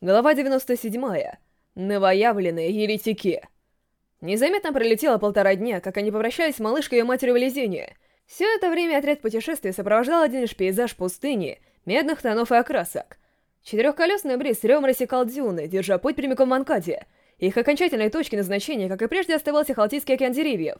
Глава 97. Новоявленные еретики. Незаметно пролетело полтора дня, как они попрощались с малышкой и матерью в Лизине. Все это время отряд путешествия сопровождал один лишь пейзаж пустыни, медных тонов и окрасок. Четырехколесный бриз рем рассекал дюны, держа путь прямиком в Манкаде. Их окончательной точкой назначения, как и прежде, оставался Халтийский океан деревьев.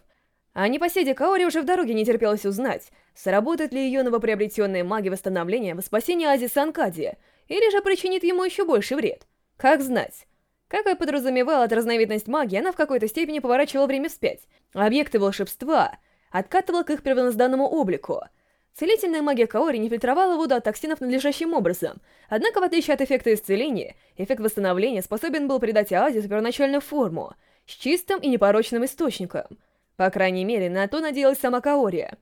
А непоседе Каори уже в дороге не терпелось узнать, сработает ли ее новоприобретенная магия восстановления во спасение Азиса Анкади — или же причинит ему еще больше вред. Как знать. Как и подразумевала от разновидность магии, она в какой-то степени поворачивала время вспять. Объекты волшебства откатывала к их первозданному облику. Целительная магия Каори не фильтровала воду от токсинов надлежащим образом, однако в отличие от эффекта исцеления, эффект восстановления способен был придать оазису первоначальную форму, с чистым и непорочным источником. По крайней мере, на то надеялась сама Каори.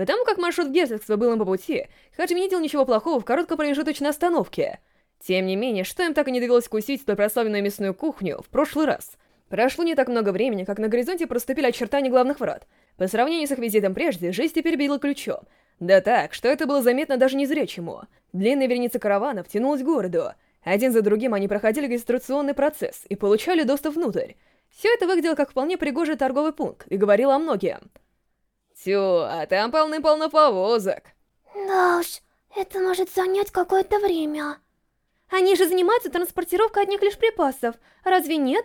Потому как маршрут герцогства был им по пути, Хаджи не видел ничего плохого в короткой промежуточной остановке. Тем не менее, что им так и не довелось вкусить столь прославленную мясную кухню в прошлый раз. Прошло не так много времени, как на горизонте проступили очертания главных врат. По сравнению с их визитом прежде, жизнь теперь била ключом. Да так, что это было заметно даже незрячему. Длинная вереница караванов тянулась к городу. Один за другим они проходили регистрационный процесс и получали доступ внутрь. Все это выглядело как вполне пригожий торговый пункт и говорило о многом. Тю, а там полны-полно повозок. Да уж, это может занять какое-то время. Они же занимаются транспортировкой одних лишь припасов, разве нет?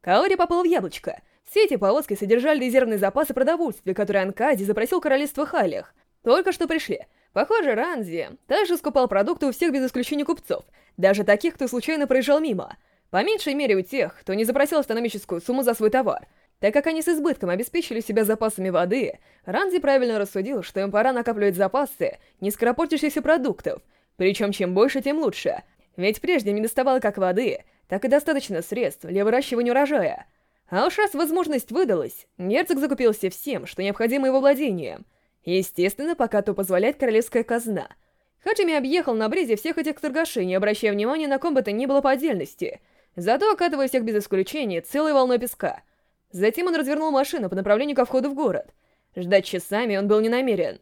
Каори попал в яблочко. Все эти повозки содержали резервные запасы продовольствия, которые Анкади запросил королевство Халях. Только что пришли. Похоже, Ранзи также скупал продукты у всех без исключения купцов, даже таких, кто случайно проезжал мимо. По меньшей мере у тех, кто не запросил астрономическую сумму за свой товар. Так как они с избытком обеспечили себя запасами воды, Ранди правильно рассудил, что им пора накапливать запасы нескоропортящихся продуктов, причем чем больше, тем лучше, ведь прежде не доставало как воды, так и достаточно средств для выращивания урожая. А уж раз возможность выдалась, герцог закупился всем, что необходимо его владениям. Естественно, пока то позволяет королевская казна. Хаджими объехал на брезе всех этих торгашей, не обращая внимания на ком бы то ни было по отдельности, зато окатывая всех без исключения целой волной песка — Затем он развернул машину по направлению ко входу в город. Ждать часами он был не намерен.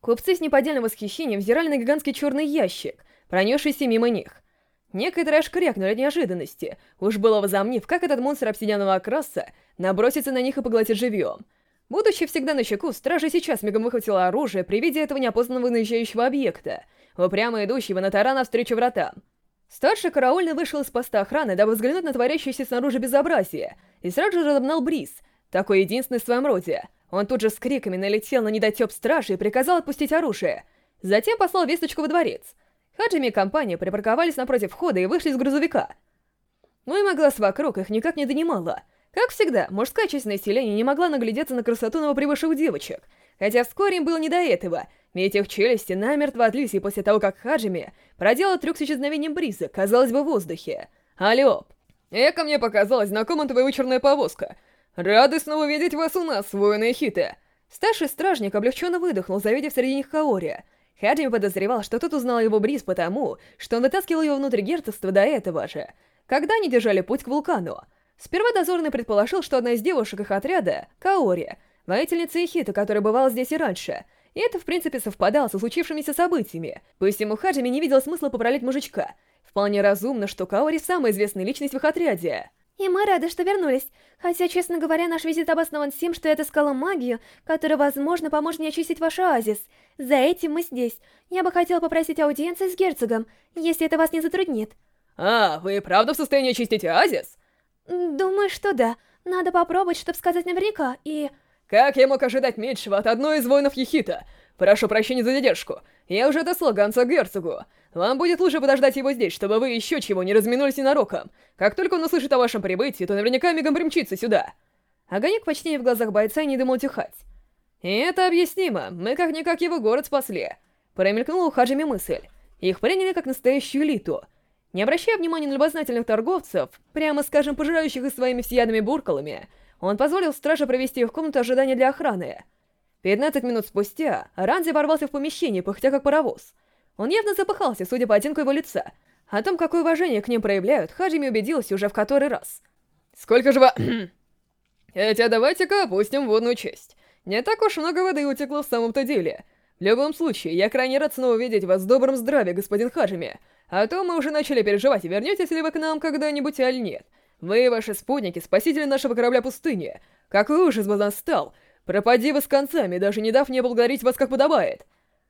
Купцы с неподдельным восхищением взирали на гигантский черный ящик, пронесшийся мимо них. Некоторые аж крякнули от неожиданности, уж было возомнив, как этот монстр обсидианового окраса набросится на них и поглотит живьем. Будучи всегда на чеку, стража сейчас мигом выхватила оружие при виде этого неопознанного наезжающего объекта, упрямо идущего на таран навстречу вратам. Старший караульный вышел из поста охраны, дабы взглянуть на творящееся снаружи безобразие, и сразу же разогнал Бриз, такой единственный в своем роде. Он тут же с криками налетел на недотеп стражи и приказал отпустить оружие. Затем послал весточку во дворец. Хаджими и компания припарковались напротив входа и вышли из грузовика. Ну и могла вокруг их никак не донимала. Как всегда, мужская часть населения не могла наглядеться на красоту новоприбывших девочек, хотя вскоре им было не до этого, ведь их челюсти намертво отлились после того, как Хаджими проделал трюк с исчезновением Бриза, казалось бы, в воздухе. Алло, Эко мне показалась знакома твоя вычурная повозка. Рады снова видеть вас у нас, воины Хиты. Старший стражник облегченно выдохнул, завидев среди них Каори. Хаджими подозревал, что тот узнал его Бриз потому, что он вытаскивал его внутрь герцогства до этого же, когда они держали путь к вулкану. Сперва дозорный предположил, что одна из девушек их отряда — Каори, воительница Ихита, которая бывала здесь и раньше — и это, в принципе, совпадало со случившимися событиями. Посему Хаджими не видел смысла поправлять мужичка. Вполне разумно, что Каори самая известная личность в их отряде. И мы рады, что вернулись. Хотя, честно говоря, наш визит обоснован тем, что я отыскала магию, которая, возможно, поможет мне очистить ваш оазис. За этим мы здесь. Я бы хотела попросить аудиенции с герцогом, если это вас не затруднит. А, вы правда в состоянии очистить оазис? Думаю, что да. Надо попробовать, чтобы сказать наверняка, и... Как я мог ожидать меньшего от одной из воинов Ехита? Прошу прощения за задержку. Я уже отослал гонца к герцогу. Вам будет лучше подождать его здесь, чтобы вы еще чего не разминулись ненароком. Как только он услышит о вашем прибытии, то наверняка мигом примчится сюда. Огонек почти в глазах бойца не думал тихать. И это объяснимо, мы как-никак его город спасли. Промелькнула у мысль. Их приняли как настоящую элиту. Не обращая внимания на любознательных торговцев, прямо скажем, пожирающих их своими всеядными буркалами, он позволил страже провести их в комнату ожидания для охраны. 15 минут спустя Ранзи ворвался в помещение, пыхтя как паровоз. Он явно запыхался, судя по оттенку его лица. О том, какое уважение к ним проявляют, Хаджими убедился уже в который раз. «Сколько же вы...» «Хотя давайте-ка опустим водную часть. Не так уж много воды утекло в самом-то деле. В любом случае, я крайне рад снова видеть вас в добром здравии, господин Хаджими. А то мы уже начали переживать, вернетесь ли вы к нам когда-нибудь или нет. Вы и ваши спутники, спасители нашего корабля пустыни. Какой ужас бы настал! Пропади вы с концами, даже не дав мне благодарить вас как подобает.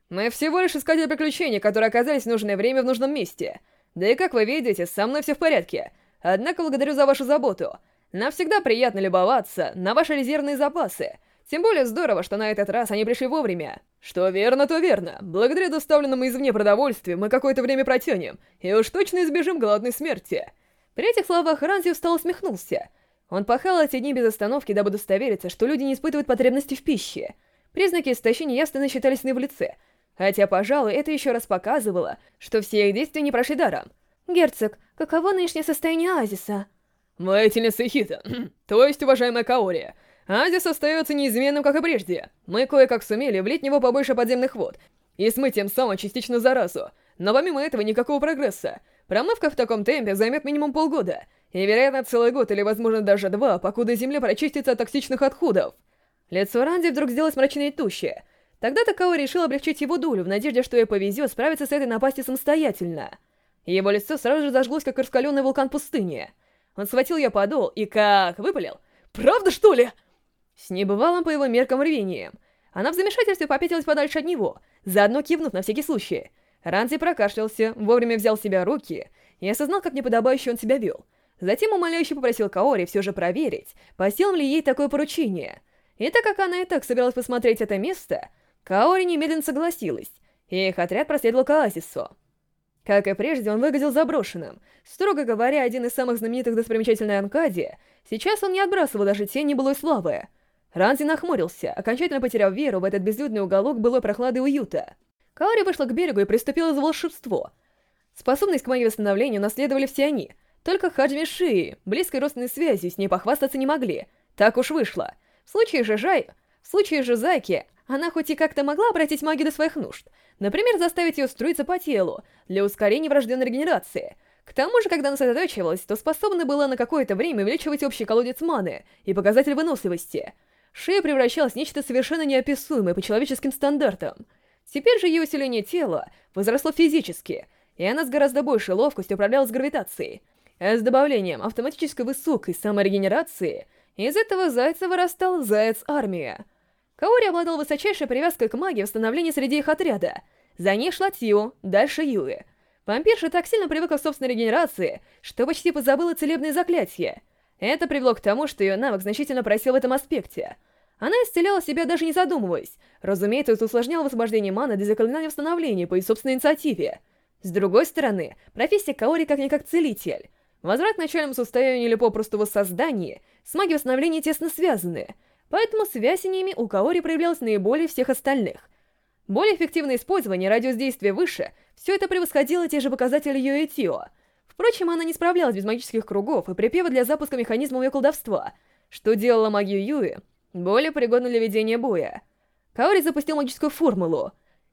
Мы всего лишь искатели приключений, которые оказались в нужное время в нужном месте. Да и как вы видите, со мной все в порядке. Однако благодарю за вашу заботу. Нам всегда приятно любоваться на ваши резервные запасы. Тем более здорово, что на этот раз они пришли вовремя. Что верно, то верно. Благодаря доставленному извне продовольствию мы какое-то время протянем, и уж точно избежим голодной смерти. При этих словах Ранзи устал усмехнулся. Он пахал эти дни без остановки, дабы удостовериться, что люди не испытывают потребности в пище. Признаки истощения ясно считались на его лице, хотя, пожалуй, это еще раз показывало, что все их действия не прошли даром. «Герцог, каково нынешнее состояние Азиса?» «Воительница Хита, то есть, уважаемая Каори, Азис остается неизменным, как и прежде. Мы кое-как сумели влить в него побольше подземных вод и смыть тем самым частично заразу, но помимо этого никакого прогресса. Промывка в таком темпе займет минимум полгода, и, вероятно, целый год или, возможно, даже два, покуда Земля прочистится от токсичных отходов. Лицо Ранди вдруг сделалось мрачнее и туще. Тогда Такао решил облегчить его долю, в надежде, что ей повезет справиться с этой напастью самостоятельно. Его лицо сразу же зажглось, как раскаленный вулкан пустыни. Он схватил ее подол и как выпалил. «Правда, что ли?» С небывалым по его меркам рвением. Она в замешательстве попятилась подальше от него, заодно кивнув на всякий случай. Ранзи прокашлялся, вовремя взял себя руки и осознал, как неподобающе он себя вел. Затем умоляюще попросил Каори все же проверить, по силам ли ей такое поручение. И так как она и так собиралась посмотреть это место, Каори немедленно согласилась, и их отряд проследовал к оазису. Как и прежде, он выглядел заброшенным. Строго говоря, один из самых знаменитых достопримечательной Анкади, сейчас он не отбрасывал даже тени былой славы. Ранзи нахмурился, окончательно потеряв веру в этот безлюдный уголок былой прохлады и уюта. Каори вышла к берегу и приступила за волшебство. Способность к моей восстановлению наследовали все они — только Хаджми Шии, близкой родственной связью, с ней похвастаться не могли. Так уж вышло. В случае же Жай... В случае же Зайки, она хоть и как-то могла обратить магию до своих нужд. Например, заставить ее струиться по телу, для ускорения врожденной регенерации. К тому же, когда она сосредоточивалась, то способна была на какое-то время увеличивать общий колодец маны и показатель выносливости. Шея превращалась в нечто совершенно неописуемое по человеческим стандартам. Теперь же ее усиление тела возросло физически, и она с гораздо большей ловкостью управлялась гравитацией — а с добавлением автоматической высокой саморегенерации из этого зайца вырастал заяц-армия. Каори обладал высочайшей привязкой к магии восстановления среди их отряда. За ней шла Тио, дальше Юи. Вампирша так сильно привыкла к собственной регенерации, что почти позабыла целебные заклятия. Это привело к тому, что ее навык значительно просел в этом аспекте. Она исцеляла себя даже не задумываясь. Разумеется, это усложняло высвобождение маны для заклинания восстановления по ее собственной инициативе. С другой стороны, профессия Каори как-никак целитель. Возврат к начальному состоянию или попросту воссоздание с магией восстановления тесно связаны, поэтому связь с ними у Каори проявлялась наиболее всех остальных. Более эффективное использование, радиус действия выше, все это превосходило те же показатели Юэтио. Впрочем, она не справлялась без магических кругов и припева для запуска механизмов ее колдовства, что делало магию Юи более пригодной для ведения боя. Каори запустил магическую формулу.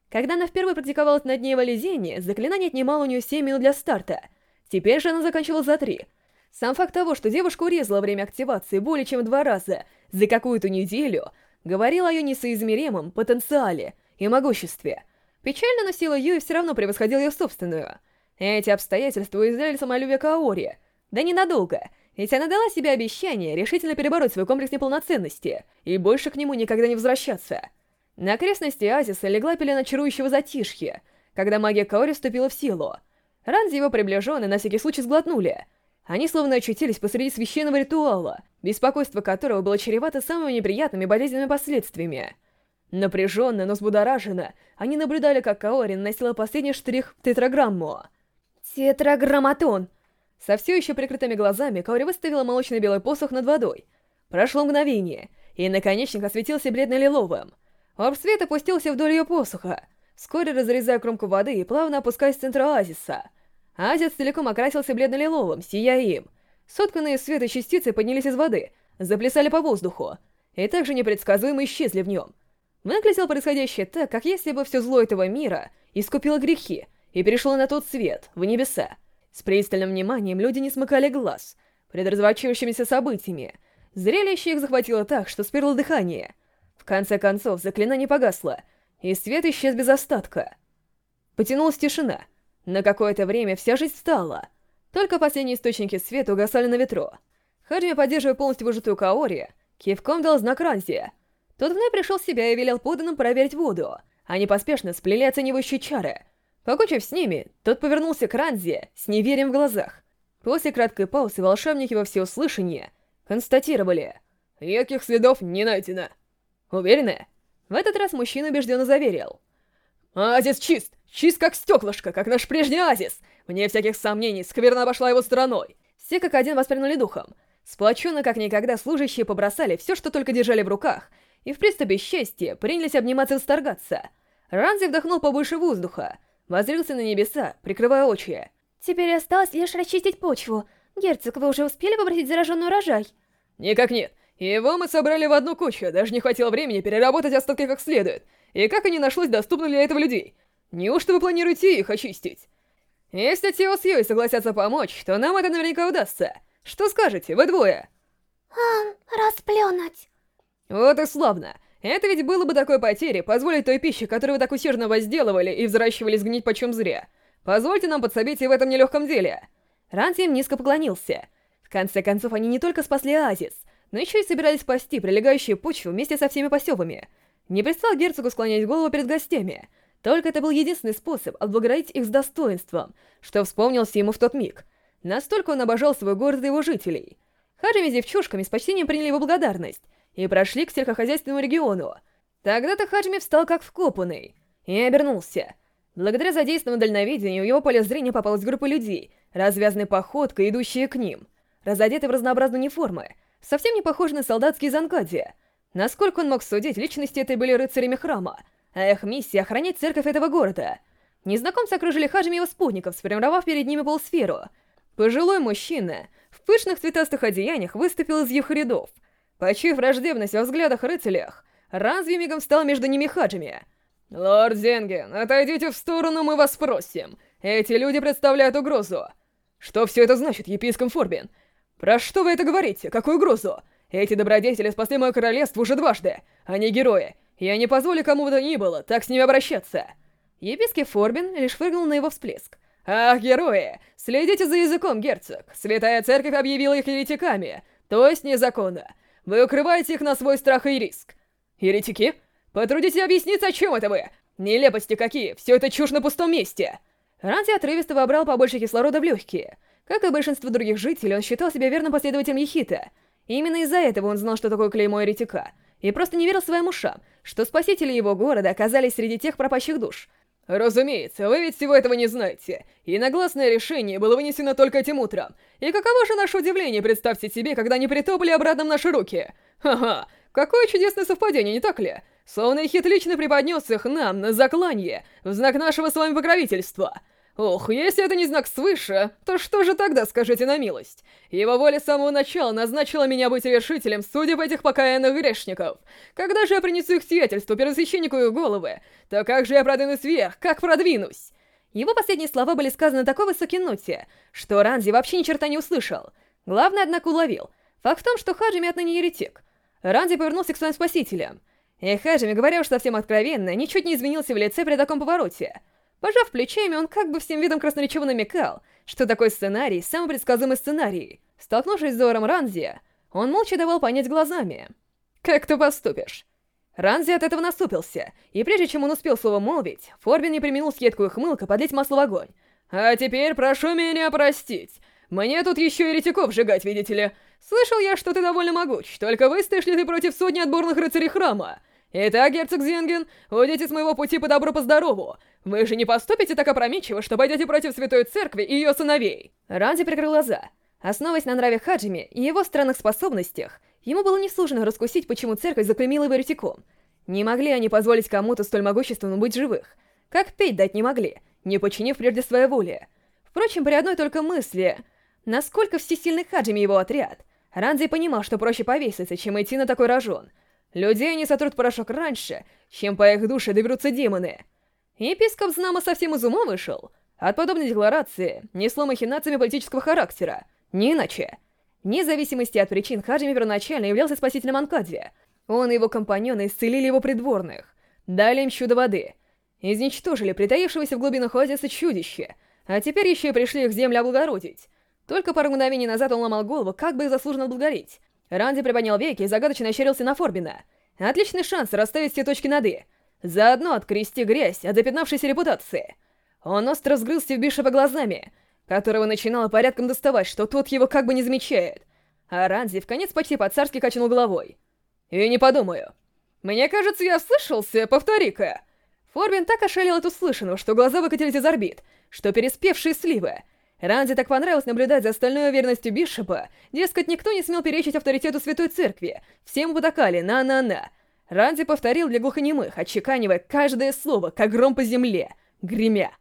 Когда она впервые практиковалась на дне валезения, заклинание отнимало у нее 7 минут для старта — Теперь же она заканчивала за три. Сам факт того, что девушка урезала время активации более чем в два раза за какую-то неделю, говорил о ее несоизмеримом потенциале и могуществе. Печально, но сила Юи все равно превосходила ее собственную. Эти обстоятельства уязвляли самолюбие Каори. Да ненадолго, ведь она дала себе обещание решительно перебороть свой комплекс неполноценности и больше к нему никогда не возвращаться. На окрестности Азиса легла пелена чарующего затишья, когда магия Каори вступила в силу — Ранзи его приближенные на всякий случай сглотнули. Они словно очутились посреди священного ритуала, беспокойство которого было чревато самыми неприятными болезненными последствиями. Напряженно, но взбудораженно, они наблюдали, как Каори наносила последний штрих в тетраграмму. Тетраграмматон! Со все еще прикрытыми глазами Каори выставила молочно-белый посох над водой. Прошло мгновение, и наконечник осветился бледно-лиловым. Орб свет опустился вдоль ее посоха, вскоре разрезая кромку воды и плавно опускаясь в центр оазиса. Оазис целиком окрасился бледно-лиловым, сияя им. Сотканные света частицы поднялись из воды, заплясали по воздуху, и также непредсказуемо исчезли в нем. Выглядело происходящее так, как если бы все зло этого мира искупило грехи и перешло на тот свет, в небеса. С пристальным вниманием люди не смыкали глаз, предразворачивающимися событиями. Зрелище их захватило так, что сперло дыхание. В конце концов, заклинание погасло — и свет исчез без остатка. Потянулась тишина. На какое-то время вся жизнь встала. Только последние источники света угасали на ветру. Хаджими, поддерживая полностью выжатую Каори, кивком дал знак Ранзи. Тот вновь пришел в себя и велел поданным проверить воду. Они поспешно сплели оценивающие чары. Покончив с ними, тот повернулся к Ранзи с неверием в глазах. После краткой паузы волшебники во всеуслышание констатировали. «Никаких следов не найдено». «Уверены?» В этот раз мужчина убежденно заверил. «Азис чист! Чист как стеклышко, как наш прежний Азис! Вне всяких сомнений, скверно обошла его стороной!» Все как один восприняли духом. Сплоченно, как никогда, служащие побросали все, что только держали в руках, и в приступе счастья принялись обниматься и восторгаться. Ранзи вдохнул побольше воздуха, воззрился на небеса, прикрывая очи. «Теперь осталось лишь расчистить почву. Герцог, вы уже успели попросить зараженный урожай?» «Никак нет. Его мы собрали в одну кучу, даже не хватило времени переработать остатки как следует. И как и не нашлось доступных для этого людей. Неужто вы планируете их очистить? Если Тео с Юй согласятся помочь, то нам это наверняка удастся. Что скажете, вы двое? А, расплюнуть. Вот и славно. Это ведь было бы такой потерей, позволить той пище, которую вы так усердно возделывали и взращивали сгнить почем зря. Позвольте нам подсобить и в этом нелегком деле. Ранти им низко поклонился. В конце концов, они не только спасли Оазис, но еще и собирались спасти прилегающую почву вместе со всеми посевами. Не пристал герцогу склонять голову перед гостями, только это был единственный способ отблагодарить их с достоинством, что вспомнился ему в тот миг. Настолько он обожал свой город и его жителей. Хаджими с девчушками с почтением приняли его благодарность и прошли к сельскохозяйственному региону. Тогда-то Хаджими встал как вкопанный и обернулся. Благодаря задействованному дальновидению его поле зрения попалась группа людей, развязанной походкой, идущие к ним, разодеты в разнообразные униформы, совсем не похожи на солдатские занкади. Насколько он мог судить, личности этой были рыцарями храма, а их миссия — охранять церковь этого города. Незнакомцы окружили хажами его спутников, сформировав перед ними полсферу. Пожилой мужчина в пышных цветастых одеяниях выступил из их рядов. Почуяв враждебность во взглядах рыцарях, разве мигом стал между ними хаджами. «Лорд Зенген, отойдите в сторону, мы вас просим. Эти люди представляют угрозу». «Что все это значит, епископ Форбин? Про что вы это говорите? Какую угрозу? Эти добродетели спасли мое королевство уже дважды. Они герои. Я не позволю кому бы то ни было так с ними обращаться. Епископ Форбин лишь прыгнул на его всплеск. «Ах, герои! Следите за языком, герцог! Святая Церковь объявила их еретиками, то есть незаконно. Вы укрываете их на свой страх и риск. Еретики? Потрудитесь объясниться, о чем это вы? Нелепости какие, все это чушь на пустом месте!» Ранти отрывисто вобрал побольше кислорода в легкие. Как и большинство других жителей, он считал себя верным последователем Ехита. именно из-за этого он знал, что такое клеймо еретика — и просто не верил своим ушам, что спасители его города оказались среди тех пропащих душ. «Разумеется, вы ведь всего этого не знаете. И нагласное решение было вынесено только этим утром. И каково же наше удивление, представьте себе, когда они притопали обратно в наши руки? Ха-ха, какое чудесное совпадение, не так ли? Словно Хит лично преподнес их нам на заклание, в знак нашего с вами покровительства». Ох, если это не знак свыше, то что же тогда, скажите на милость? Его воля с самого начала назначила меня быть решителем судеб этих покаянных грешников. Когда же я принесу их сиятельству первосвященнику их головы, то как же я продвинусь вверх, как продвинусь? Его последние слова были сказаны такой высокой ноте, что Ранзи вообще ни черта не услышал. Главное, однако, уловил. Факт в том, что Хаджими отныне еретик. Ранзи повернулся к своим спасителям. И Хаджими, говоря уж совсем откровенно, ничуть не изменился в лице при таком повороте. Пожав плечами, он как бы всем видом красноречиво намекал, что такой сценарий — самый предсказуемый сценарий. Столкнувшись с Зором Ранзи, он молча давал понять глазами. «Как ты поступишь?» Ранзи от этого наступился, и прежде чем он успел слово молвить, Форбин не применил с едкую хмылка подлить масло в огонь. «А теперь прошу меня простить. Мне тут еще и ретиков сжигать, видите ли. Слышал я, что ты довольно могуч, только выстоишь ли ты против сотни отборных рыцарей храма?» «Итак, герцог Зенген, уйдите с моего пути по добру, по. Вы же не поступите так опрометчиво, что пойдете против Святой Церкви и ее сыновей!» Ранди прикрыл глаза. Основываясь на нраве Хаджими и его странных способностях, ему было несложно раскусить, почему церковь заклеймила его ретиком. Не могли они позволить кому-то столь могущественному быть живых. Как петь дать не могли, не подчинив прежде своей воли. Впрочем, при одной только мысли, насколько всесильный Хаджими его отряд, Ранди понимал, что проще повеситься, чем идти на такой рожон — Людей они сотрут порошок раньше, чем по их душе доберутся демоны. Епископ Знамо совсем из ума вышел. От подобной декларации несло махинациями политического характера. Не иначе. Вне зависимости от причин, Хаджими первоначально являлся спасителем Анкади. Он и его компаньоны исцелили его придворных. Дали им чудо воды. Изничтожили притаившегося в глубинах оазиса чудище. а теперь еще и пришли их землю облагородить. Только пару мгновений назад он ломал голову, как бы их заслуженно отблагодарить. Ранди приподнял веки и загадочно ощерился на Форбина. Отличный шанс расставить все точки над «и». Заодно открести грязь от запятнавшейся репутации. Он остро взгрылся в Бишопа глазами, которого начинало порядком доставать, что тот его как бы не замечает. А Ранди в конец почти по-царски качнул головой. «И не подумаю. Мне кажется, я слышался, повтори-ка». Форбин так ошалел от услышанного, что глаза выкатились из орбит, что переспевшие сливы — Ранди так понравилось наблюдать за остальной уверенностью Бишопа, дескать, никто не смел перечить авторитету Святой Церкви, всем потакали на-на-на. Ранди повторил для глухонемых, отчеканивая каждое слово, как гром по земле, гремя.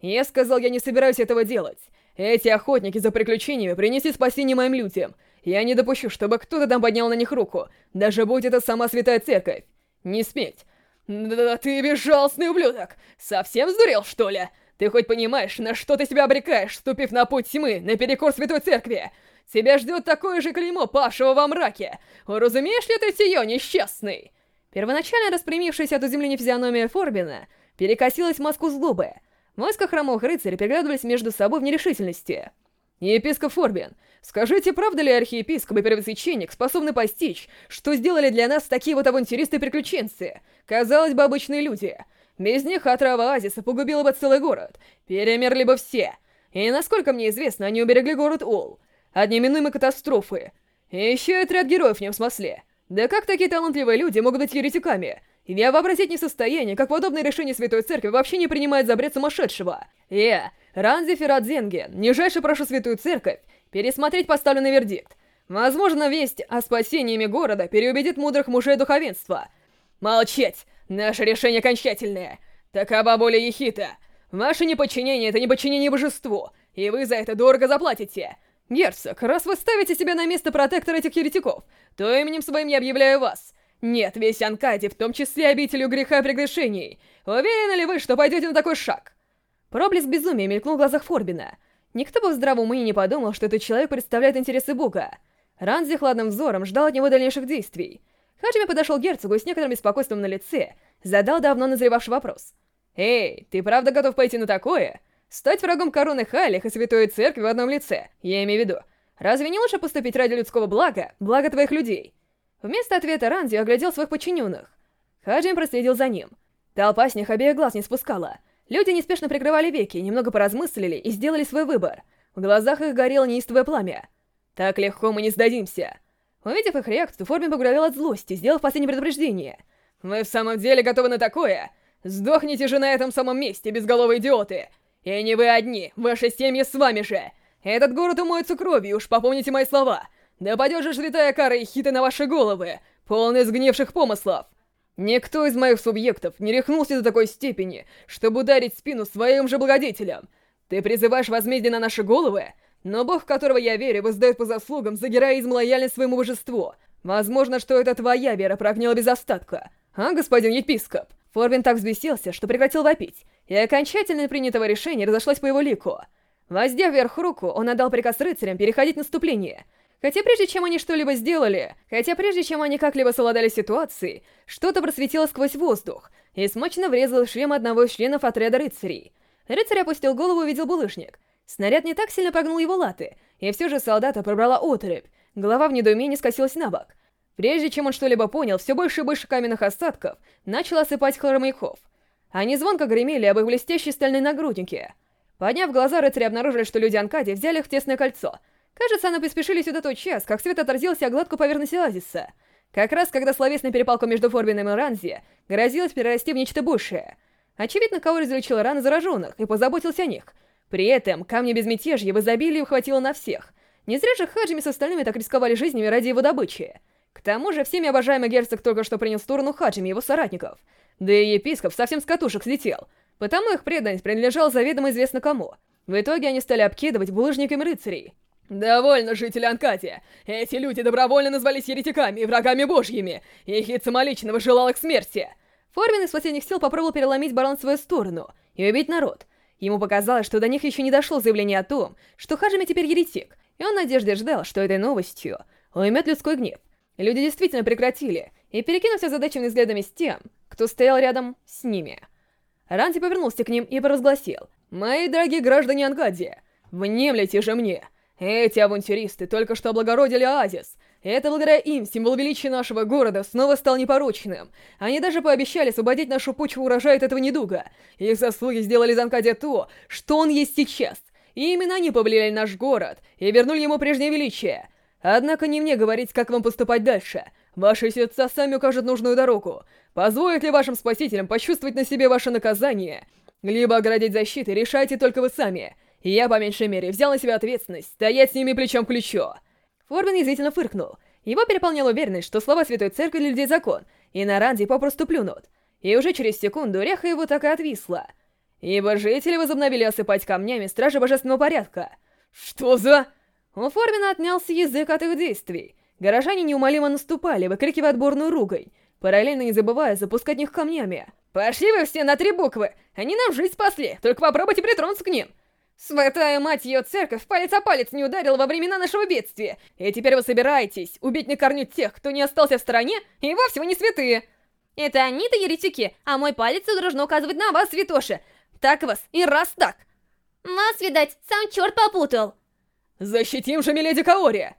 «Я сказал, я не собираюсь этого делать. Эти охотники за приключениями принесли спасение моим людям. Я не допущу, чтобы кто-то там поднял на них руку, даже будь это сама Святая Церковь. Не сметь. Да ты безжалостный ублюдок! Совсем сдурел, что ли?» Ты хоть понимаешь, на что ты себя обрекаешь, ступив на путь тьмы, наперекор Святой Церкви? Тебя ждет такое же клеймо павшего во мраке. Разумеешь ли ты сие, несчастный?» Первоначально распрямившаяся от изумления физиономия Форбина перекосилась в маску злобы. Войска хромовых рыцарей переглядывались между собой в нерешительности. «Епископ Форбин, скажите, правда ли архиепископ и первосвященник способны постичь, что сделали для нас такие вот авантюристы-приключенцы? Казалось бы, обычные люди. Без них отрава оазиса погубила бы целый город. Перемерли бы все. И, насколько мне известно, они уберегли город Ол от неминуемой катастрофы. И еще и отряд героев в нем смысле. Да как такие талантливые люди могут быть еретиками? Я вообразить не в состоянии, как подобное решение Святой Церкви вообще не принимает за бред сумасшедшего. Я, Ранзи Ферадзенге, нижайше прошу Святую Церковь пересмотреть поставленный вердикт. Возможно, весть о спасении города переубедит мудрых мужей духовенства. Молчать! Наше решение окончательное. Такова воля Ехита. Ваше неподчинение — это неподчинение божеству, и вы за это дорого заплатите. Герцог, раз вы ставите себя на место протектора этих еретиков, то именем своим я объявляю вас. Нет, весь Анкади, в том числе обителю греха и прегрешений. Уверены ли вы, что пойдете на такой шаг? Проблеск безумия мелькнул в глазах Форбина. Никто бы в здравом уме не подумал, что этот человек представляет интересы Бога. Ранзи хладным взором ждал от него дальнейших действий. Хаджими подошел к герцогу и с некоторым беспокойством на лице задал давно назревавший вопрос. «Эй, ты правда готов пойти на такое? Стать врагом короны Халих и Святой Церкви в одном лице, я имею в виду. Разве не лучше поступить ради людского блага, блага твоих людей?» Вместо ответа Ранди оглядел своих подчиненных. Хаджим проследил за ним. Толпа с них обеих глаз не спускала. Люди неспешно прикрывали веки, немного поразмыслили и сделали свой выбор. В глазах их горело неистовое пламя. «Так легко мы не сдадимся!» Увидев их реакцию, Формин пограбел от злости, сделав последнее предупреждение. «Вы в самом деле готовы на такое? Сдохните же на этом самом месте, безголовые идиоты! И не вы одни, ваши семьи с вами же! Этот город умоется кровью, уж попомните мои слова! Да падет же святая кара и хиты на ваши головы, полные сгнивших помыслов! Никто из моих субъектов не рехнулся до такой степени, чтобы ударить спину своим же благодетелям! Ты призываешь возмездие на наши головы? Но бог, в которого я верю, воздает по заслугам за героизм лояльность своему божеству. Возможно, что это твоя вера прогнила без остатка. А, господин епископ? Форвин так взбесился, что прекратил вопить, и окончательно принятого решения разошлась по его лику. Воздев вверх руку, он отдал приказ рыцарям переходить наступление. Хотя прежде чем они что-либо сделали, хотя прежде чем они как-либо совладали ситуацией, что-то просветило сквозь воздух и смачно врезало в шлем одного из членов отряда рыцарей. Рыцарь опустил голову и увидел булыжник. Снаряд не так сильно прогнул его латы, и все же солдата пробрала отрыбь. Голова в недоумении скосилась на бок. Прежде чем он что-либо понял, все больше и больше каменных осадков начал осыпать хромаяков. Они звонко гремели об их блестящей стальной нагруднике. Подняв глаза, рыцари обнаружили, что люди Анкади взяли их в тесное кольцо. Кажется, они поспешили сюда тот час, как свет отразился о гладкую поверхность оазиса. Как раз, когда словесная перепалка между Форбином и Ранзи грозилась перерасти в нечто большее. Очевидно, Каори излечил раны зараженных и позаботился о них. При этом камни безмятежья в изобилии хватило на всех. Не зря же Хаджими с остальными так рисковали жизнями ради его добычи. К тому же, всеми обожаемый герцог только что принял сторону Хаджими и его соратников. Да и епископ совсем с катушек слетел. Потому их преданность принадлежала заведомо известно кому. В итоге они стали обкидывать булыжниками рыцарей. «Довольно, жители Анкати! Эти люди добровольно назвались еретиками и врагами божьими, и Хит самолично желал их смерти!» Форвин из последних сил попробовал переломить барон в свою сторону и убить народ. Ему показалось, что до них еще не дошло заявление о том, что Хаджими теперь еретик, и он надежде ждал, что этой новостью уймет людской гнев. Люди действительно прекратили, и перекинулся задачами взглядами с тем, кто стоял рядом с ними. Ранди повернулся к ним и провозгласил. Мои дорогие граждане Ангади, внемлите же мне. Эти авантюристы только что облагородили оазис. Это благодаря им символ величия нашего города снова стал непорочным. Они даже пообещали освободить нашу почву урожая от этого недуга. Их заслуги сделали из Анкадия то, что он есть сейчас. И именно они повлияли наш город и вернули ему прежнее величие. Однако не мне говорить, как вам поступать дальше. Ваши сердца сами укажут нужную дорогу. Позволит ли вашим спасителям почувствовать на себе ваше наказание? Либо оградить защиты решайте только вы сами. Я, по меньшей мере, взял на себя ответственность стоять с ними плечом к плечу. Форбин язвительно фыркнул. Его переполняла уверенность, что слова Святой Церкви для людей закон, и на Ранди попросту плюнут. И уже через секунду ряха его так и отвисла. Ибо жители возобновили осыпать камнями Стражи Божественного Порядка. Что за... У Форбина отнялся язык от их действий. Горожане неумолимо наступали, выкрикивая отборную ругань, параллельно не забывая запускать них камнями. «Пошли вы все на три буквы! Они нам жизнь спасли, только попробуйте притронуться к ним!» Святая мать ее церковь палец о палец не ударила во времена нашего бедствия, и теперь вы собираетесь убить на корню тех, кто не остался в стороне, и вовсе вы не святые. Это они-то еретики, а мой палец должно указывать на вас, святоши. Так вас и раз так. Вас, видать, сам черт попутал. Защитим же миледи Каори!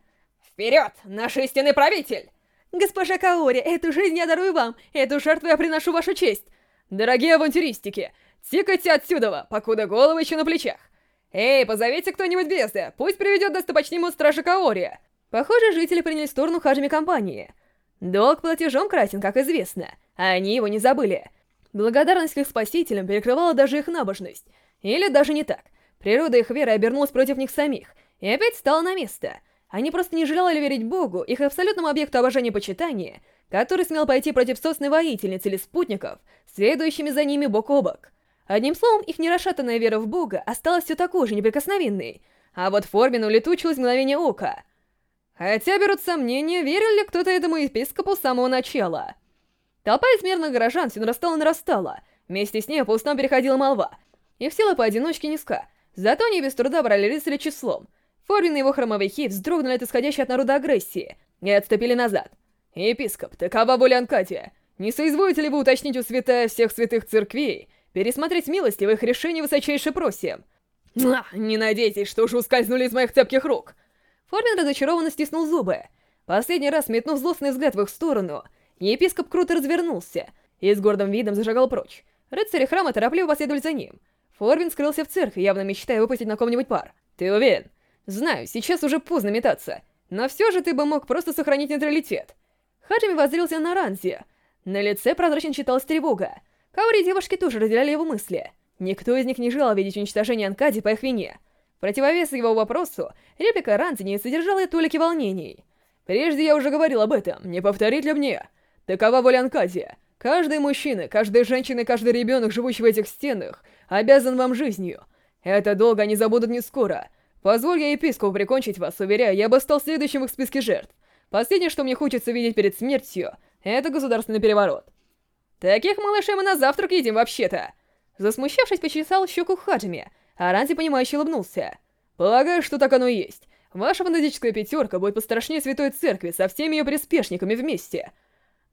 Вперед, наш истинный правитель! Госпожа Каори, эту жизнь я дарую вам, эту жертву я приношу вашу честь. Дорогие авантюристики, тикайте отсюда, покуда головы еще на плечах. «Эй, позовите кто-нибудь Безда, пусть приведет достопочнимую стража Каори!» Похоже, жители приняли сторону Хаджими компании. Долг платежом красен, как известно, а они его не забыли. Благодарность к их спасителям перекрывала даже их набожность. Или даже не так. Природа их веры обернулась против них самих, и опять стала на место. Они просто не желали верить Богу, их абсолютному объекту обожания и почитания, который смел пойти против собственной воительницы или спутников, следующими за ними бок о бок. Одним словом, их нерасшатанная вера в Бога осталась все такой же неприкосновенной, а вот Форбин улетучилась мгновение ока. Хотя берут сомнения, верил ли кто-то этому епископу с самого начала. Толпа измерных горожан все нарастала и нарастала, вместе с ней по устам переходила молва. Их сила поодиночке низка, зато они без труда брали рыцаря числом. Форбин и его хромовики вздрогнули от исходящей от народа агрессии и отступили назад. «Епископ, такова воля Анкатия. Не соизволите ли вы уточнить у святая всех святых церквей, Пересмотреть милостиво их решение высочайше просим. Не надейтесь, что уже ускользнули из моих цепких рук. Формин разочарованно стиснул зубы. Последний раз метнув злостный взгляд в их сторону, епископ круто развернулся и с гордым видом зажигал прочь. Рыцари храма торопливо последовали за ним. Форвин скрылся в церкви, явно мечтая выпустить на ком-нибудь пар. «Ты уверен?» «Знаю, сейчас уже поздно метаться. Но все же ты бы мог просто сохранить нейтралитет». Хаджими воззрился на Ранзи. На лице прозрачно читалась тревога. Каори и девушки тоже разделяли его мысли. Никто из них не желал видеть уничтожение Анкади по их вине. Противовес его вопросу, реплика Ранзи не содержала и толики волнений. «Прежде я уже говорил об этом, не повторить ли мне? Такова воля Анкади. Каждый мужчина, каждая женщина и каждый ребенок, живущий в этих стенах, обязан вам жизнью. Это долго они забудут не скоро. Позволь я епископу прикончить вас, уверяю, я бы стал следующим в их списке жертв. Последнее, что мне хочется видеть перед смертью, это государственный переворот. Таких малышей мы на завтрак едим вообще-то!» Засмущавшись, почесал щеку Хаджими, а Ранзи, понимающе улыбнулся. «Полагаю, что так оно и есть. Ваша фантастическая пятерка будет пострашнее Святой Церкви со всеми ее приспешниками вместе.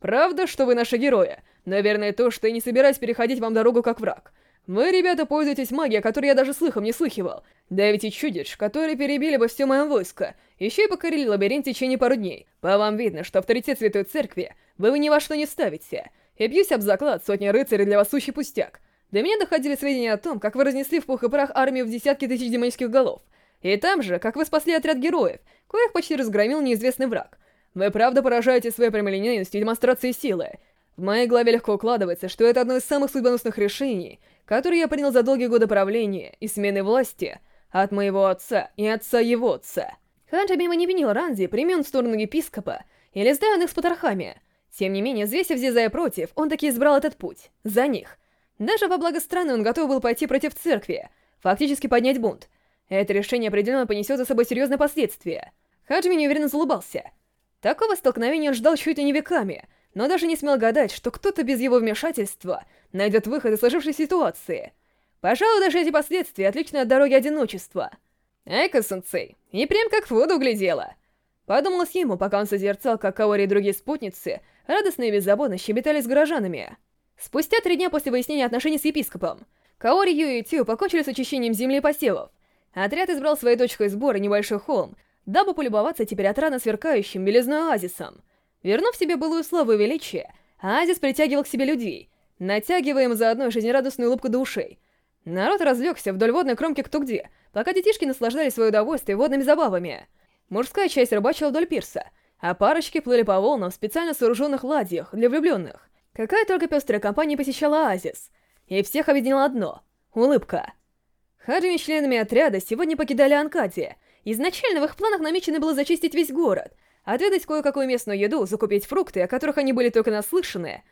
Правда, что вы наши герои. Наверное, то, что я не собираюсь переходить вам дорогу как враг. Вы, ребята, пользуетесь магией, о которой я даже слыхом не слыхивал. Давите чудищ, которые перебили бы все мое войско, еще и покорили лабиринт в течение пару дней. По вам видно, что авторитет Святой Церкви вы ни во что не ставите». И бьюсь об заклад, сотни рыцарей для вас сущий пустяк. До меня доходили сведения о том, как вы разнесли в пух и прах армию в десятки тысяч демонических голов. И там же, как вы спасли отряд героев, коих почти разгромил неизвестный враг. Вы правда поражаете своей прямолинейностью и демонстрацией силы. В моей голове легко укладывается, что это одно из самых судьбоносных решений, которые я принял за долгие годы правления и смены власти от моего отца и отца его отца. Ханджи мимо не винил Ранзи, примен в сторону епископа, или сданных с потрохами — тем не менее, взвесив и против, он таки избрал этот путь. За них. Даже во благо страны он готов был пойти против церкви, фактически поднять бунт. Это решение определенно понесет за собой серьезные последствия. Хаджими неуверенно залыбался. Такого столкновения он ждал чуть ли не веками, но даже не смел гадать, что кто-то без его вмешательства найдет выход из сложившейся ситуации. Пожалуй, даже эти последствия отличны от дороги одиночества. Эко-сенсей, и прям как в воду глядела. Подумалось ему, пока он созерцал, как Каори и другие спутницы радостно и беззаботно щебетали с горожанами. Спустя три дня после выяснения отношений с епископом, Каори, Ю и Тю покончили с очищением земли и посевов. Отряд избрал своей точкой сбора небольшой холм, дабы полюбоваться теперь отрано сверкающим белизной оазисом. Вернув себе былую славу и величие, оазис притягивал к себе людей, натягивая им заодно жизнерадостную улыбку до ушей. Народ разлегся вдоль водной кромки кто где, пока детишки наслаждались свое удовольствие водными забавами. Мужская часть рыбачила вдоль пирса, а парочки плыли по волнам в специально сооруженных ладьях для влюбленных. Какая только пестрая компания посещала оазис. И всех объединило одно — улыбка. Хаджими членами отряда сегодня покидали Анкадия. Изначально в их планах намечено было зачистить весь город, отведать кое-какую местную еду, закупить фрукты, о которых они были только наслышаны,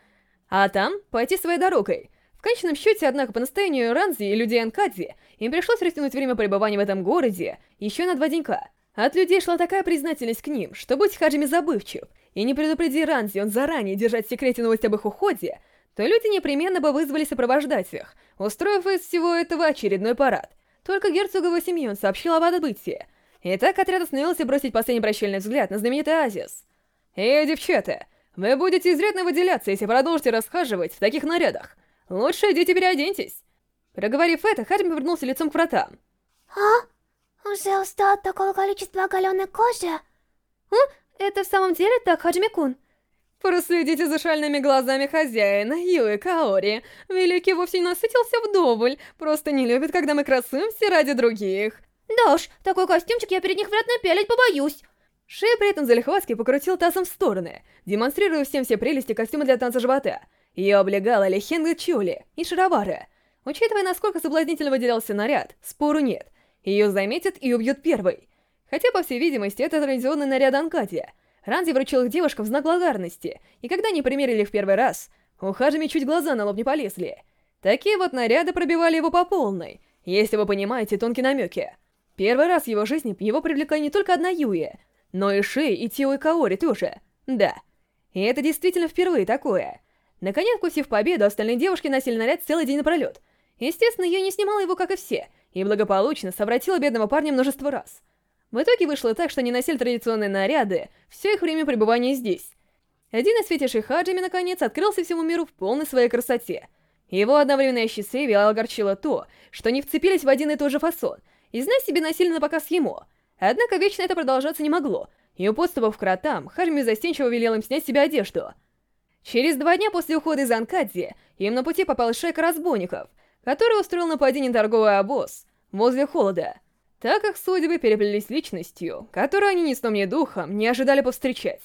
а там пойти своей дорогой. В конечном счете, однако, по настоянию Ранзи и людей Анкадзи, им пришлось растянуть время пребывания в этом городе еще на два денька. От людей шла такая признательность к ним, что будь Хаджими забывчив, и не предупреди Ранзи он заранее держать в секрете новость об их уходе, то люди непременно бы вызвали сопровождать их, устроив из всего этого очередной парад. Только герцогову семью он сообщил об отбытии. И так отряд остановился бросить последний прощальный взгляд на знаменитый Азис. «Эй, девчата, вы будете изрядно выделяться, если продолжите расхаживать в таких нарядах. Лучше идите переоденьтесь». Проговорив это, Харми повернулся лицом к вратам. А? Уже устал от такого количества оголенной кожи? А? Это в самом деле так, Хаджими-кун? Проследите за шальными глазами хозяина, Юэ Каори. Великий вовсе не насытился вдоволь, просто не любит, когда мы красуемся ради других. Да уж, такой костюмчик я перед них вряд напялить побоюсь. Шея при этом залихватски покрутил тазом в стороны, демонстрируя всем все прелести костюма для танца живота. Ее облегала лехенга чули и шаровары. Учитывая, насколько соблазнительно выделялся наряд, спору нет. Ее заметят и убьют первой. Хотя, по всей видимости, это традиционный наряд Анкадия — Ранзи вручил их девушкам в знак благодарности, и когда они примерили в первый раз, у чуть глаза на лоб не полезли. Такие вот наряды пробивали его по полной, если вы понимаете тонкие намеки. Первый раз в его жизни его привлекла не только одна Юя, но и Ши и Тио и Каори тоже. Да. И это действительно впервые такое. Наконец, вкусив победу, остальные девушки носили наряд целый день напролет. Естественно, Юя не снимала его, как и все, и благополучно совратила бедного парня множество раз. В итоге вышло так, что они носили традиционные наряды все их время пребывания здесь. Один из фетишей Хаджими, наконец, открылся всему миру в полной своей красоте. Его одновременное счастливие огорчило то, что они вцепились в один и тот же фасон, и, знай себе, носили на показ ему. Однако вечно это продолжаться не могло, и у подступов к ротам Хаджими застенчиво велел им снять себе одежду. Через два дня после ухода из Анкадзи им на пути попал шайка разбойников, который устроил нападение на торговый обоз возле холода так как судьбы переплелись личностью, которую они ни сном ни духом не ожидали повстречать.